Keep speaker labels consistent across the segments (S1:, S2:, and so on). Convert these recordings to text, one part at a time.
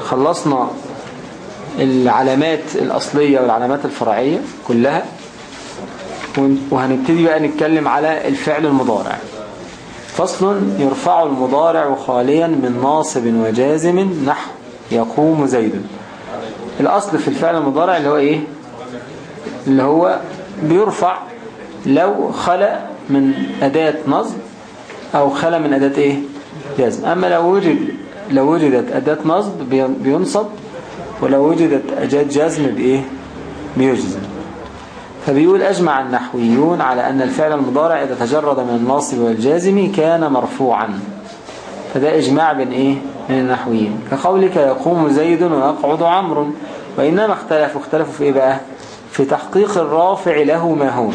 S1: خلصنا العلامات الأصلية والعلامات الفرعية كلها وهنبتدي بقى نتكلم على الفعل المضارع. فصل يرفع المضارع خاليا من ناصب وجازم نحو يقوم زيد. الأصل في الفعل المضارع اللي هو إيه؟ اللي هو بيرفع لو خلى من أداة نصب أو خلى من أداة إيه؟ جازم. أما لو وجد لو وجدت أداة نصب بينصب ولو وجدت أداة جزم بإيه؟ بيجزم. فبيقول أجمع النحويون على أن الفعل المضارع إذا تجرد من الناصب والجازم كان مرفوعا. فده إجماع بين إيه؟ من النحويين. كقولك يقوم زيد ويقعد عمرو وإنما اختلفوا اختلفوا في إيه بقى؟ في تحقيق الرافع له ما هو.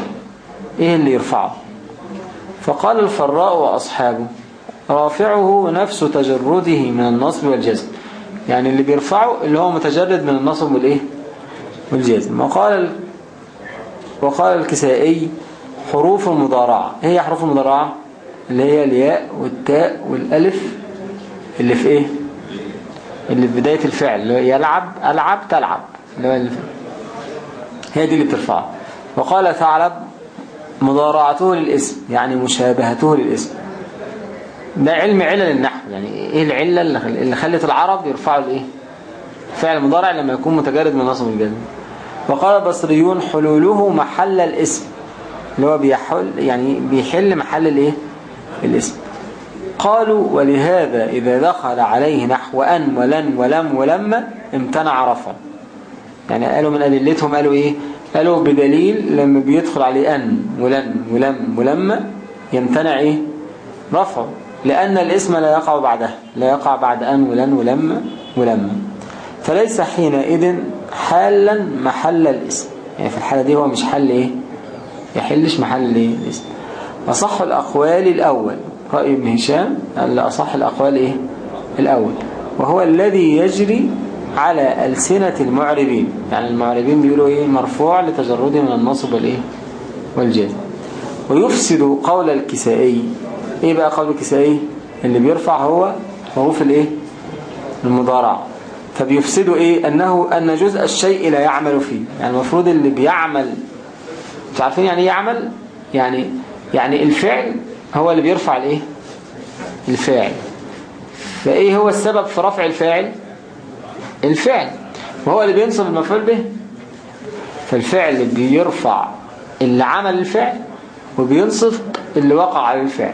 S1: إيه اللي يرفعه؟ فقال الفراء وأصحابه رافعه نفس تجرده من النصب والجزم. يعني اللي بيرفعه اللي هو متجرد من النصب والإيه؟ والجزم. وقال وقال الكسائي حروف المضارعة. إيه هي حروف المضارعة؟ اللي هي الياء والتاء والألف اللي في إيه؟ اللي في بداية الفعل. اللي يلعب ألعب تلعب. اللي هو اللي هي دي اللي بترفعها. وقال ثعلب مضارعته للاسم يعني مشابهته للاسم. ده علم علل النحو. يعني إيه العلة اللي خلت العرب يرفعوا الإيه؟ فعل مضارع لما يكون متجرد من نصب الجزم. وقال البصريون حلوله محل الاسم. اللي هو بيحل يعني بيحل محل الإيه؟ الاسم. قالوا ولهذا إذا دخل عليه نحو أن ولن ولم ولما امتنع رفع. يعني قالوا من أدلتهم قالوا إيه؟ قالوا بدليل لما بيدخل عليه أن ولن ولم ولما يمتنع إيه؟ رفع. لأن الاسم لا يقع بعده لا يقع بعد أن ولن ولما ولما فليس حينئذ حالا محل الاسم. يعني في الحالة دي هو مش حل إيه؟ يحلش محل إيه الاسم. أصح الأقوال الأول. رأي ابن هشام قال أصح الأقوال إيه؟ الأول. وهو الذي يجري على ألسنة المعربين. يعني المعربين بيقولوا إيه؟ مرفوع لتجرده من النصب والإيه؟ والجزم. ويفسد قول الكسائي. إيه بقى قول الكسائي اللي بيرفع هو حروف الايه؟ المضارعه فبيفسدوا إيه؟ انه ان جزء الشيء لا يعمل فيه. يعني المفروض اللي بيعمل مش عارفين يعني إيه يعمل؟ يعني يعني الفعل هو اللي بيرفع الايه؟ الفاعل. فايه هو السبب في رفع الفاعل؟ الفعل. وهو اللي بينصب المفعول به؟ فالفعل بيرفع اللي عمل الفعل وبينصب اللي وقع على الفعل.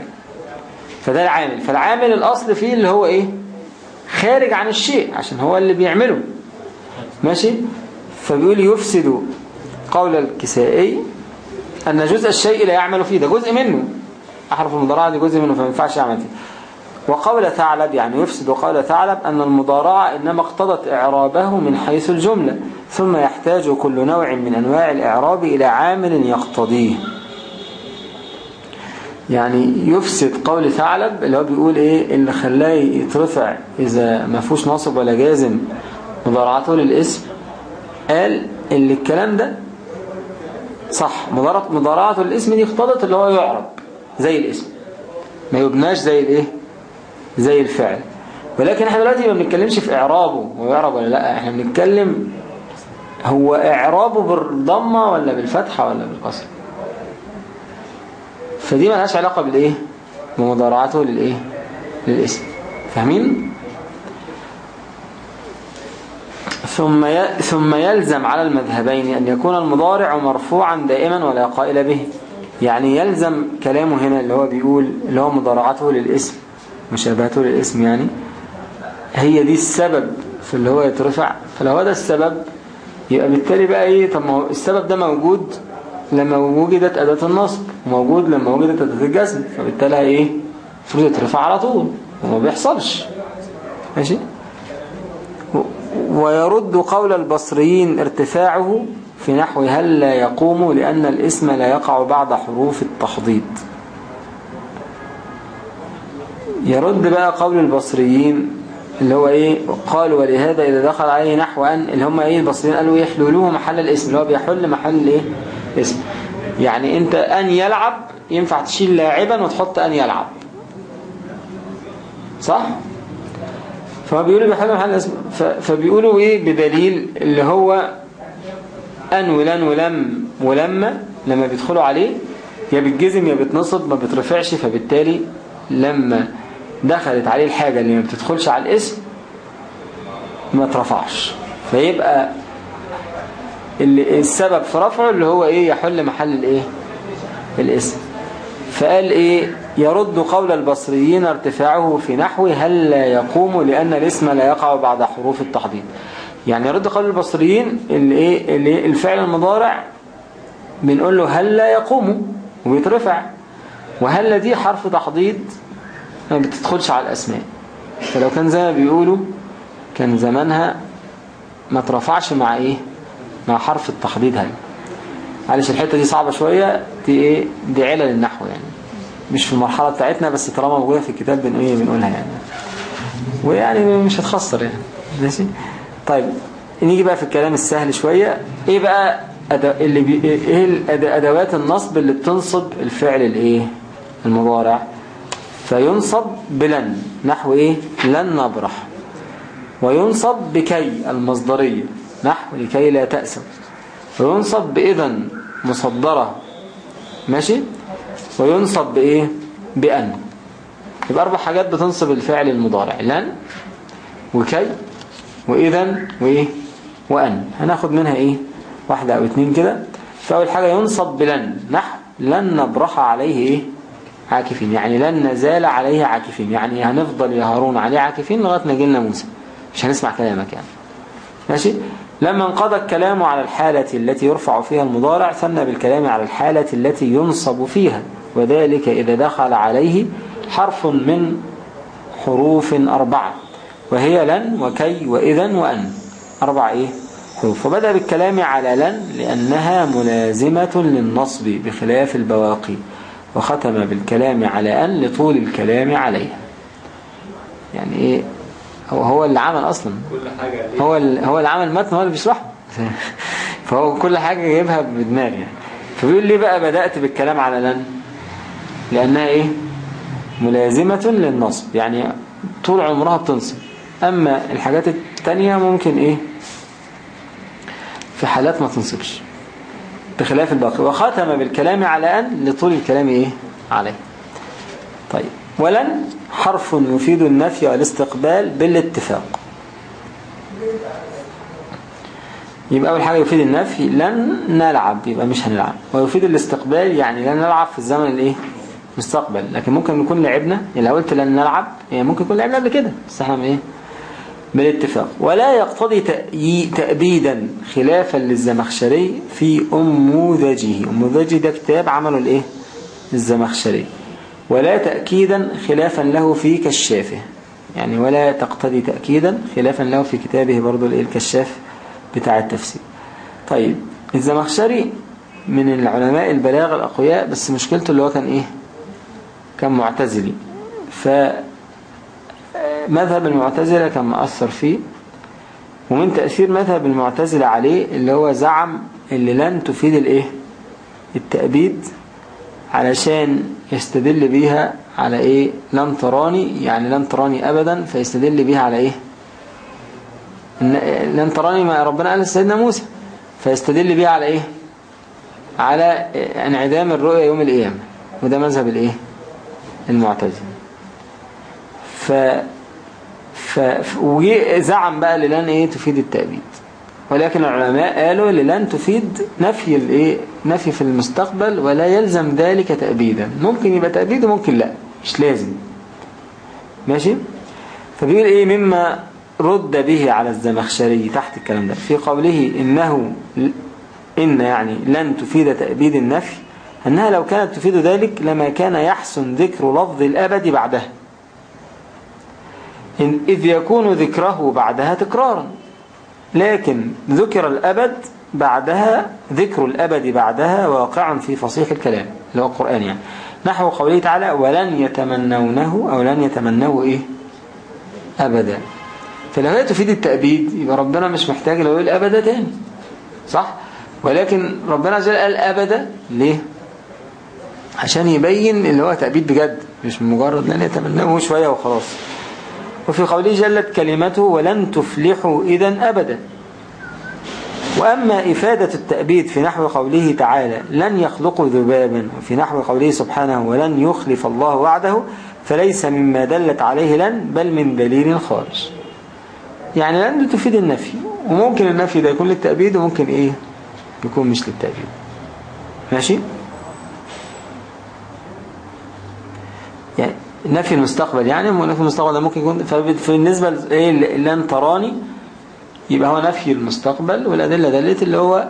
S1: فده العامل. فالعامل الأصل فيه اللي هو إيه؟ خارج عن الشيء عشان هو اللي بيعمله. ماشي؟ فبيقول يفسد قول الكسائي أن جزء الشيء لا يعمل فيه. ده جزء منه. أحرف المضارعة دي جزء منه فما ينفعش يعمل فيه. وقول ثعلب يعني يفسد قول ثعلب أن المضارعة إنما اقتضت إعرابه من حيث الجملة ثم يحتاج كل نوع من أنواع الإعراب إلى عامل يقتضيه. يعني يفسد قول ثعلب اللي هو بيقول إيه؟ اللي خلاه يترفع إذا ما فيهوش ناصب ولا جازم مضارعته للإسم. قال اللي الكلام ده صح. مضارعته للإسم دي اقتضت اللي هو يعرب زي الإسم. ما يبناش زي الإيه؟ زي الفعل. ولكن إحنا دلوقتي ما بنتكلمش في إعرابه. هو يعرب ولا لأ؟ إحنا بنتكلم هو إعرابه بالضمة ولا بالفتحة ولا بالقصر؟ فدي ما لهاش علاقة بالإيه؟ بمضارعته للإيه؟ للإسم. فاهمين؟ ثم ثم يلزم على المذهبين أن يكون المضارع مرفوعا دائما ولا قائل به. يعني يلزم كلامه هنا اللي هو بيقول اللي هو مضارعته للإسم مشابهته للإسم يعني. هي دي السبب في اللي هو يترفع. فلو هذا السبب يبقى بالتالي بقى إيه؟ طب ما السبب ده موجود لما وجدت أداة النصب موجود لما وجدت أداة الجزم فبالتالي إيه؟ المفروض يترفع على طول وما بيحصلش. ماشي؟ ويرد قول البصريين ارتفاعه في نحو هل لا يقوم لأن الاسم لا يقع بعد حروف التحضيض. يرد بقى قول البصريين اللي هو إيه؟ قالوا ولهذا إذا دخل عليه نحو أن اللي هم إيه؟ البصريين قالوا يحللوه محل الاسم اللي هو بيحل محل إيه؟ اسم. يعني انت أن يلعب ينفع تشيل لاعبا وتحط أن يلعب. صح؟ فما بيقولوا بيحل محل الاسم فبيقولوا إيه؟ بدليل اللي هو ان ولن ولم ولما لما بيدخلوا عليه يا بتجزم يا بتنصب ما بترفعش فبالتالي لما دخلت عليه الحاجة اللي ما بتدخلش على الاسم ما ترفعش. فيبقى اللي السبب في رفعه اللي هو إيه؟ يحل محل الإيه؟ الإسم. فقال إيه؟ يرد قول البصريين ارتفاعه في نحو هل لا يقوم لأن الإسم لا يقع بعد حروف التحضير يعني يرد قول البصريين اللي إيه؟ الفعل المضارع بنقول له هل لا يقوم وبيترفع وهل دي حرف تحضيض ما بتدخلش على الأسماء. فلو كان زي ما بيقولوا كان زمانها ما ترفعش مع إيه؟ مع حرف التحضيض هل معلش الحتة دي صعبة شوية. دي إيه؟ دي علل النحو يعني. مش في المرحلة بتاعتنا بس طالما موجودة في الكتاب بن إيه بنقولها يعني. ويعني مش هتخسر يعني. ماشي؟ طيب نيجي بقى في الكلام السهل شوية. إيه بقى اللي بي... إيه أدوات النصب اللي بتنصب الفعل الإيه؟ المضارع. فينصب بلن. نحو إيه؟ لن نبرح. وينصب بكي المصدرية. نحو لكي لا تأسف. وينصب بإذن مصدرة. ماشي؟ وينصب بإيه؟ بأن. يبقى أربع حاجات بتنصب الفعل المضارع. لن وكي وإذن وإيه؟ وأن. هناخد منها إيه؟ واحدة أو اتنين كده. فأول حاجة ينصب بلن. نحو لن نبرح عليه إيه؟ عاكفين. يعني لن نزال عليه عاكفين. يعني هنفضل يا هارون عليه عاكفين لغاية ما موسى. مش هنسمع كلامك يعني. ماشي؟ لما انقضى الكلام على الحالة التي يرفع فيها المضارع ثنى بالكلام على الحالة التي ينصب فيها وذلك إذا دخل عليه حرف من حروف أربعة وهي لن وكي وإذن وأن. أربع إيه؟ حروف. وبدأ بالكلام على لن لأنها ملازمة للنصب بخلاف البواقي وختم بالكلام على أن لطول الكلام عليها. يعني إيه؟ هو هو اللي عمل أصلا. كل حاجة هو هو اللي عمل متن هو اللي بيشرحه. فهو كل حاجة جايبها بدماغ يعني. فبيقول ليه بقى بدأت بالكلام على لن لأنها إيه؟ ملازمة للنصب. يعني طول عمرها بتنصب. أما الحاجات التانية ممكن إيه؟ في حالات ما تنصبش. بخلاف الباقي. وختم بالكلام على أن لطول الكلام إيه؟ عليه. طيب. ولن حرف يفيد النفي والاستقبال بالاتفاق. يبقى أول حاجة يفيد النفي لن نلعب يبقى مش هنلعب. ويفيد الاستقبال يعني لن نلعب في الزمن الإيه؟ مستقبل لكن ممكن نكون لعبنا يعني لو قلت لن نلعب يعني ممكن نكون لعبنا قبل كده بس إحنا إيه؟ بالاتفاق. ولا يقتضي تأبيدا خلافا للزمخشري في أموذجه. أموذجه ده كتاب عمله الإيه؟ الزمخشري ولا تأكيدا خلافا له في كشافه. يعني ولا تقتضي تأكيدا خلافا له في كتابه برضو الكشاف بتاع التفسير. طيب الزمخشري من العلماء البلاغ الأقوياء بس مشكلته اللي هو كان إيه؟ كان معتزلي. فمذهب المعتزلة كان مأثر فيه. ومن تأثير مذهب المعتزلة عليه اللي هو زعم اللي لن تفيد الإيه؟ التأبيد علشان يستدل بيها على إيه؟ لن تراني يعني لن تراني ابدا فيستدل بيها على إيه؟ لن تراني ما ربنا قال لسيدنا موسى فيستدل بيها على إيه؟ على انعدام الرؤية يوم القيامة وده مذهب الإيه؟ المعتزلة. ف ف وزعم بقى للن إيه؟ تفيد التأبيد. ولكن العلماء قالوا لن تفيد نفي الايه نفي في المستقبل ولا يلزم ذلك تأبيدا. ممكن يبقى تأبيد وممكن لا مش لازم. ماشي؟ فبيقول إيه مما رد به على الزمخشري تحت الكلام ده في قوله إنه إن يعني لن تفيد تأبيد النفي أنها لو كانت تفيد ذلك لما كان يحسن ذكر لفظ الأبد بعدها. إذ يكون ذكره بعدها تكرارا. لكن ذكر الأبد بعدها ذكر الأبد بعدها واقع في فصيح الكلام اللي هو القرآن يعني. نحو قوله تعالى ولن يتمنونه أو لن يتمنوه إيه؟ أبدا. فلو هي تفيد التأبيد يبقى ربنا مش محتاج لو يقول أبدا تاني. صح؟ ولكن ربنا عز وجل قال أبدا. ليه؟ عشان يبين اللي هو تأبيد بجد مش مجرد لن يتمنوه شوية وخلاص. وفي قوله جلت كلمته ولن تفلحوا إذا أبدا. وأما إفادة التأبيد في نحو قوله تعالى لن يخلقوا ذبابا وفي نحو قوله سبحانه ولن يخلف الله وعده فليس مما دلت عليه لن بل من دليل خارج يعني لن تفيد النفي وممكن النفي ده يكون للتأبيد وممكن إيه؟ يكون مش للتأبيد. ماشي؟ يعني نفي المستقبل يعني نفي المستقبل ممكن يكون فبالنسبة لن تراني يبقى هو نفي المستقبل والأدلة دلت اللي هو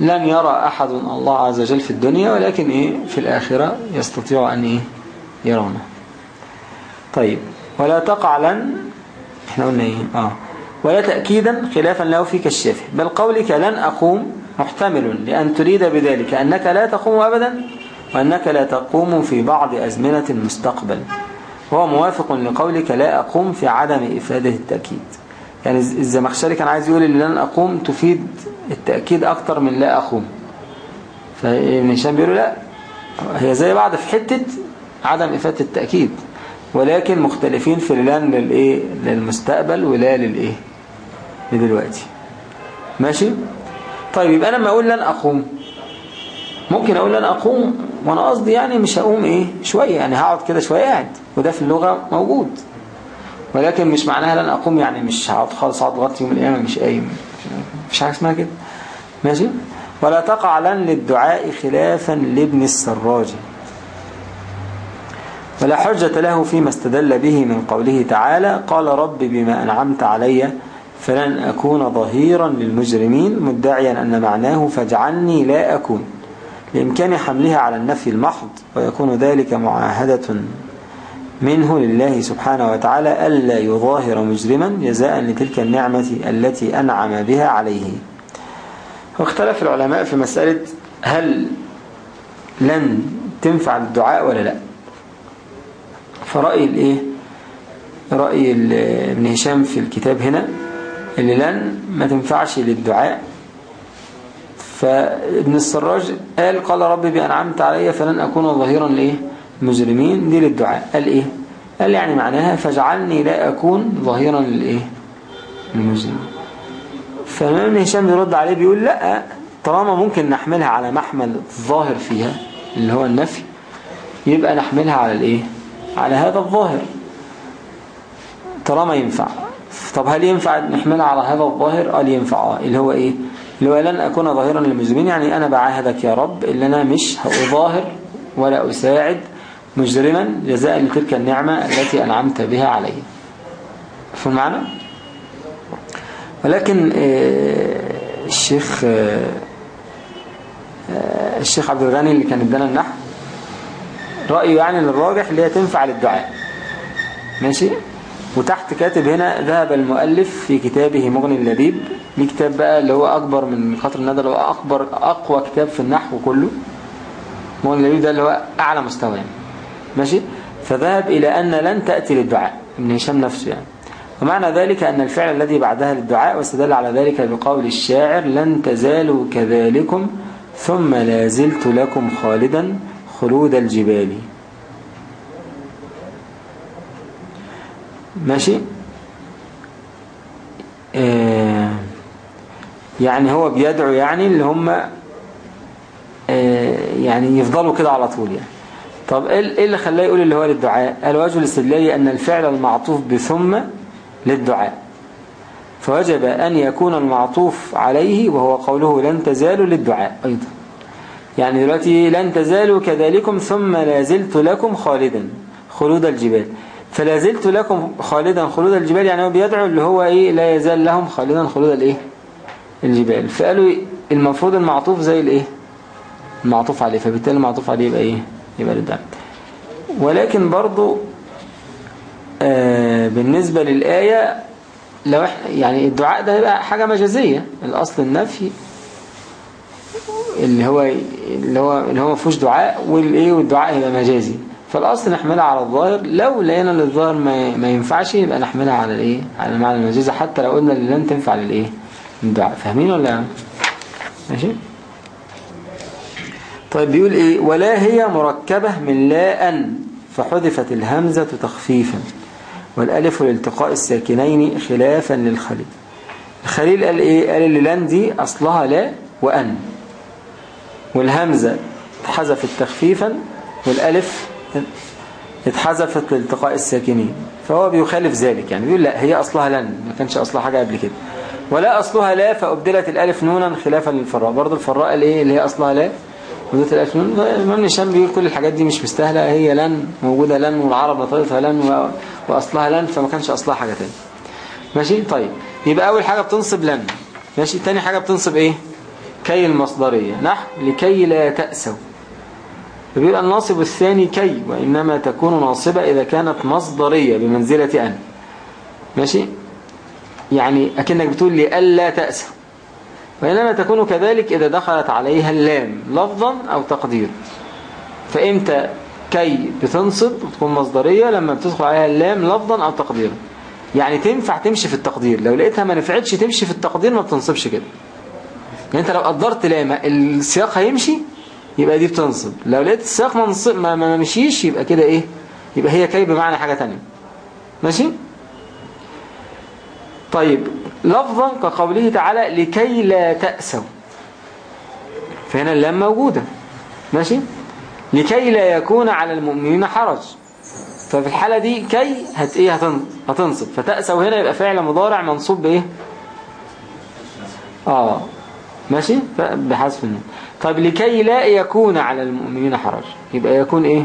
S1: لن يرى أحد الله عز وجل في الدنيا ولكن إيه في الآخرة يستطيع أن إيه يرونه. طيب ولا تقع لن إحنا قلنا إيه آه. ولا تأكيدا خلافا له في كشافه بل قولك لن أقوم محتمل لأن تريد بذلك أنك لا تقوم أبدا وأنك لا تقوم في بعض أزمنة المستقبل. وهو موافق لقولك لا أقوم في عدم إفادة التأكيد. يعني الزمخشري كان عايز يقول ان لن أقوم تفيد التأكيد أكتر من لا أقوم. فابن هشام بيقول لا هي زي بعض في حتة عدم إفادة التأكيد ولكن مختلفين في لن للإيه؟ للمستقبل ولا للإيه؟ لدلوقتي. ماشي؟ طيب يبقى أنا لما أقول لن أقوم ممكن أقول لن أقوم وأنا قصدي يعني مش هقوم إيه شوية يعني هقعد كده شوية قاعد وده في اللغة موجود. ولكن مش معناها لن أقوم يعني مش هقعد خالص هقعد لغاية يوم القيامة مش قايم. مش حاجة اسمها كده. ماشي؟ ولا تقع لن للدعاء خلافا لابن السراج. ولا حجة له فيما استدل به من قوله تعالى قال رب بما أنعمت علي فلن أكون ظهيرا للمجرمين مدعيا أن معناه فاجعلني لا أكون. لإمكان حملها على النفي المحض ويكون ذلك معاهدة منه لله سبحانه وتعالى ألا يظاهر مجرما جزاء لتلك النعمة التي أنعم بها عليه. واختلف العلماء في مسألة هل لن تنفع الدعاء ولا لا. فرأي الإيه؟ رأي ابن هشام في الكتاب هنا اللي لن ما تنفعش للدعاء. فابن السراج قال قال ربي بأنعمت علي فلن أكون ظهيرا لإيه؟ مجرمين. دي للدعاء. قال إيه؟ قال يعني معناها فاجعلني لا أكون ظهيرا للإيه للمجرمين. فالإمام هشام يرد عليه بيقول لا طالما ممكن نحملها على محمل الظاهر فيها اللي هو النفي يبقى نحملها على الإيه؟ على هذا الظاهر. طالما ينفع. طب هل ينفع نحملها على هذا الظاهر؟ قال ينفع. اللي هو إيه؟ هو لن أكون ظاهرا للمجرمين يعني أنا بعاهدك يا رب اللي أنا مش هأظاهر ولا أساعد مجرما جزاء لتلك النعمة التي أنعمت بها علي. فهم معنا؟ ولكن آه، الشيخ آه، آه، الشيخ عبد الغني اللي كان ادانا النحو رأيه يعني للراجح اللي هي تنفع للدعاء. ماشي؟ وتحت كاتب هنا ذهب المؤلف في كتابه مغني اللبيب. ليه كتاب بقى اللي هو أكبر من خاطر الندى اللي هو أكبر أقوى كتاب في النحو كله؟ مغني اللبيب ده اللي هو أعلى مستوى يعني. ماشي؟ فذهب إلى أن لن تأتي للدعاء ابن هشام نفسه يعني. ومعنى ذلك أن الفعل الذي بعدها للدعاء واستدل على ذلك بقول الشاعر لن تزالوا كذلكم ثم لا زلت لكم خالدا خلود الجبال ماشي؟ آه يعني هو بيدعو يعني اللي هم آه يعني يفضلوا كده على طول يعني. طب إيه, إيه اللي خلاه يقول اللي هو للدعاء؟ الوجه الاستدلالي أن الفعل المعطوف بثم للدعاء. فوجب أن يكون المعطوف عليه وهو قوله لن تزالوا للدعاء أيضا. يعني دلوقتي لن تزالوا كذلكم ثم لا زلت لكم خالدا. خلود الجبال. فلا زلت لكم خالدا خلود الجبال يعني هو بيدعو اللي هو إيه لا يزال لهم خالدا خلود الإيه؟ الجبال. فقالوا المفروض المعطوف زي الإيه؟ المعطوف عليه فبالتالي المعطوف عليه يبقى إيه؟ يبقى للدعم ولكن برضو آه بالنسبة للآية لو إحنا يعني الدعاء ده يبقى حاجة مجازية. الأصل النفي اللي هو اللي هو اللي هو ما فيهوش دعاء والإيه؟ والدعاء يبقى مجازي. فالأصل نحملها على الظاهر لو لقينا إن الظاهر ما, ينفعش يبقى نحملها على الإيه؟ على المعنى المجازي حتى لو قلنا اللي لن تنفع للإيه؟ فاهمين ولا ماشي؟ طيب بيقول إيه؟ ولا هي مركبة من لا أن فحذفت الهمزة تخفيفا والألف لالتقاء الساكنين خلافا للخليل. الخليل قال إيه؟ قال اللي لن دي أصلها لا وأن. والهمزة اتحذفت تخفيفا والألف اتحذفت لالتقاء الساكنين. فهو بيخالف ذلك يعني بيقول لا هي أصلها لن ما كانش أصلها حاجة قبل كده. ولا أصلها لا فأبدلت الألف نونا خلافا للفراء. برضه الفراء قال إيه اللي هي أصلها لا وذات الألف نون. الإمام نشام بيقول كل الحاجات دي مش مستاهلة هي لن موجودة لن والعرب نطقتها لن وأصلها لن فما كانش أصلها حاجة تانية ماشي؟ طيب. يبقى أول حاجة بتنصب لن. ماشي؟ تاني حاجة بتنصب إيه؟ كي المصدرية. نحو لكي لا تأسوا. فبيبقى الناصب الثاني كي وإنما تكون ناصبة إذا كانت مصدرية بمنزلة أن. ماشي؟ يعني أكنك بتقول لي ألا تأسى وإنما تكون كذلك إذا دخلت عليها اللام لفظا أو تقدير فإمتى كي بتنصب وتكون مصدرية؟ لما بتدخل عليها اللام لفظا أو تقديرا. يعني تنفع تمشي في التقدير. لو لقيتها ما نفعتش تمشي في التقدير ما بتنصبش كده. يعني أنت لو قدرت لامة السياق هيمشي؟ يبقى دي بتنصب. لو لقيت السياق ما, ما, ما مشيش يبقى كده إيه؟ يبقى هي كي بمعنى حاجة تانية. ماشي؟ طيب لفظا كقوله تعالى لكي لا تأسوا. فهنا اللام موجودة. ماشي؟ لكي لا يكون على المؤمنين حرج. ففي الحالة دي كي هت إيه؟ هتنصب. فتأسوا هنا يبقى فعل مضارع منصوب بإيه؟ آه. ماشي؟ بحذف النون. طيب لكي لا يكون على المؤمنين حرج. يبقى يكون إيه؟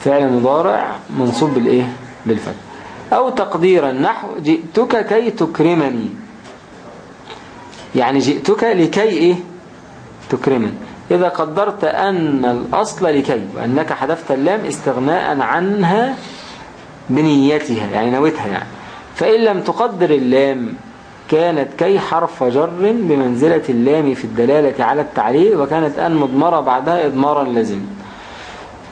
S1: فعل مضارع منصوب بالإيه؟ بالفتح أو تقديرا نحو جئتك كي تكرمني. يعني جئتك لكي إيه؟ تكرمني. إذا قدرت أن الأصل لكي وأنك حذفت اللام استغناء عنها بنيتها يعني نويتها يعني. فإن لم تقدر اللام كانت كي حرف جر بمنزلة اللام في الدلالة على التعليل وكانت أن مضمرة بعدها إضمارا لازم.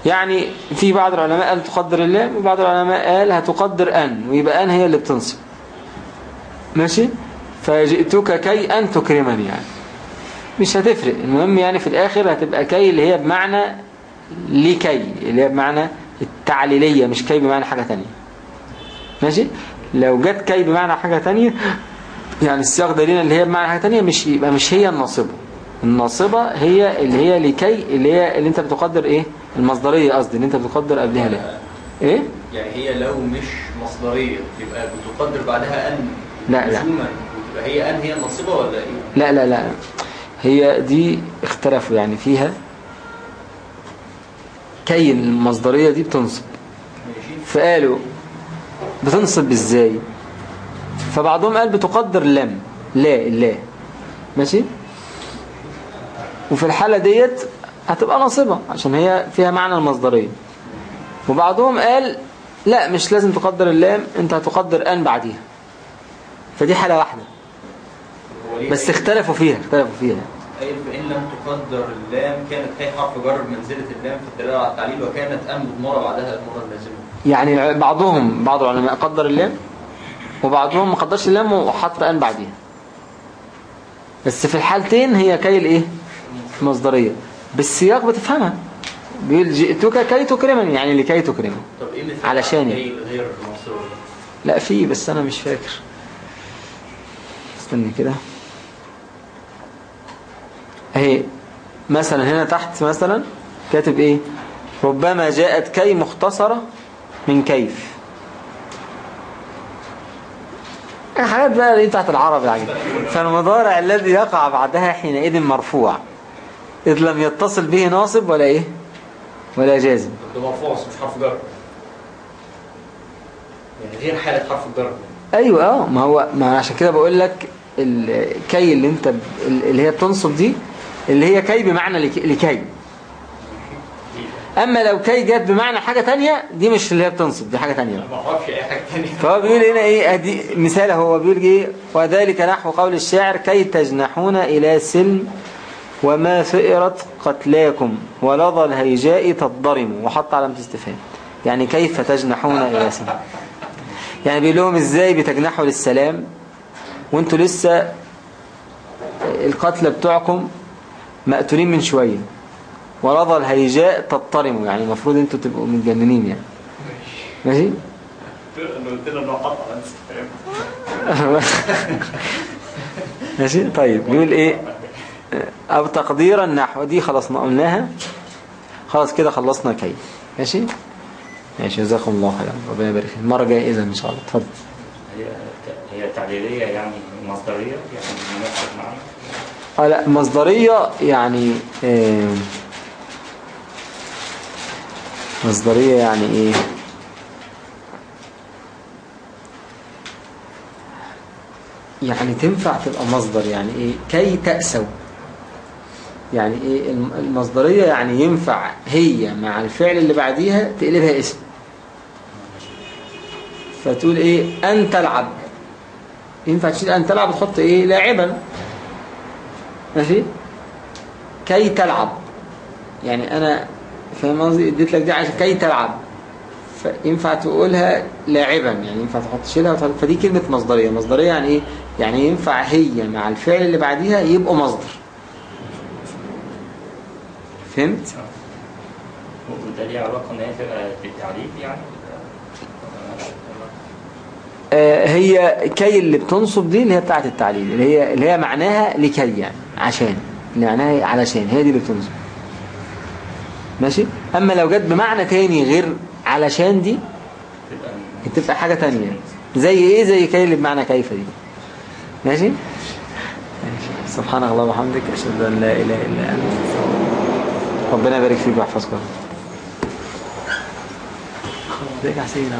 S1: يعني في بعض العلماء قال تقدر اللام وبعض العلماء قال هتقدر أن ويبقى أن هي اللي بتنصب. ماشي؟ فجئتك كي أن تكرمني يعني. مش هتفرق. المهم يعني في الآخر هتبقى كي اللي هي بمعنى لكي اللي هي بمعنى التعليلية مش كي بمعنى حاجة تانية. ماشي؟ لو جت كي بمعنى حاجة تانية يعني السياق دليل اللي هي بمعنى حاجة تانية مش يبقى مش هي الناصبة. الناصبة هي اللي هي لكي اللي هي اللي انت بتقدر إيه؟ المصدرية قصدي اللي انت بتقدر قبلها ليه إيه؟
S2: يعني هي لو مش مصدرية يبقى بتقدر بعدها أن.
S1: لا لا.
S2: يبقى هي أن هي الناصبة ولا إيه؟
S1: لا لا لا. هي دي اختلفوا يعني فيها. كي المصدرية دي بتنصب. فقالوا بتنصب إزاي؟ فبعضهم قال بتقدر لم لا لا. ماشي؟ وفي الحالة ديت هتبقى نصبة عشان هي فيها معنى المصدرية وبعضهم قال لا مش لازم تقدر اللام انت هتقدر ان بعديها. فدي حالة واحدة. بس اختلفوا فيها اختلفوا فيها.
S2: أي فإن لم تقدر اللام كانت هي حرف جر بمنزلة اللام في الدلالة على التعليل وكانت أن مضمرة بعدها المرة اللازمة.
S1: يعني بعضهم بعض العلماء قدر اللام؟ وبعضهم ما قدرش اللام وحط آن بعديها. بس في الحالتين هي كي الإيه؟ مصدرية. بالسياق بتفهمها. بيقول جئتك كي تكرمني. يعني لكي تكرمني
S2: طب إيه
S1: علشان
S2: كي غير
S1: لا في بس أنا مش فاكر. استني كده. أهي. مثلا هنا تحت مثلا كاتب إيه؟ ربما جاءت كي مختصرة من كيف. حاجات بقى دي بتاعت العرب العجيب فالمضارع الذي يقع بعدها حينئذ مرفوع. إذ لم يتصل به ناصب ولا إيه؟ ولا جازم.
S2: ده مرفوع مش حرف جر. يعني غير حالة حرف الجر.
S1: أيوة آه ما هو ما عشان كده بقول لك الكي اللي أنت. اللي هي بتنصب دي اللي هي كي بمعنى لك... لكي. أما لو كي جت بمعنى حاجة تانية دي مش اللي هي بتنصب دي حاجة تانية.
S2: ما أعرفش أي حاجة تانية.
S1: فهو بيقول هنا إيه؟ أدي مثال هو بيقول إيه؟ وذلك نحو قول الشاعر كي تجنحون إلى سلم وما فئرت قتلاكم ولظى الهيجاء تضرموا وحط علامة استفهام. يعني كيف تجنحون إلى سلم؟ يعني بيقول لهم إزاي بتجنحوا للسلام؟ وأنتوا لسه القتلى بتوعكم مقتولين من شوية. ولظى الهيجاء تضطرموا يعني المفروض أنتوا تبقوا متجننين يعني. ماشي؟ ماشي؟ طيب بيقول إيه؟ أو تقدير النحو دي خلاص قلناها خلاص كده خلصنا كي. ماشي؟ ماشي جزاكم الله خيرا. ربنا يبارك فيك. المرة الجاية اذا إن شاء الله. اتفضل.
S3: هي هي تعليلية يعني مصدرية؟ يعني نفس المعنى
S1: آه لا مصدرية يعني آه مصدرية يعني إيه؟ يعني تنفع تبقى مصدر يعني إيه؟ كي تأسوا. يعني إيه؟ الم- المصدرية يعني ينفع هي مع الفعل اللي بعديها تقلبها اسم. فتقول إيه؟ أن تلعب. ينفع تشيل أن تلعب تحط إيه؟ لاعبا. ماشي؟ كي تلعب. يعني أنا فاهم قصدي؟ اديت لك دي عشان كي تلعب. فينفع تقولها لاعبا يعني ينفع تحط شيلها وتحط فدي كلمة مصدرية. مصدرية يعني إيه؟ يعني ينفع هي مع الفعل اللي بعديها يبقوا مصدر. فهمت؟
S3: وده ليه علاقة إن هي تبقى بالتعليل يعني؟
S1: آه هي كي اللي بتنصب دي اللي هي بتاعت التعليل اللي هي اللي هي معناها لكي يعني عشان اللي معناها علشان هي دي اللي بتنصب. ماشي؟ أما لو جت بمعنى تاني غير علشان دي
S3: تبقى
S1: بتبقى حاجة تانية. زي إيه؟ زي كي اللي بمعنى كيف دي. ماشي؟ ماشي. سبحانك اللهم وبحمدك أشهد أن لا إله إلا أنت. ربنا يبارك فيك ويحفظك. يا حسين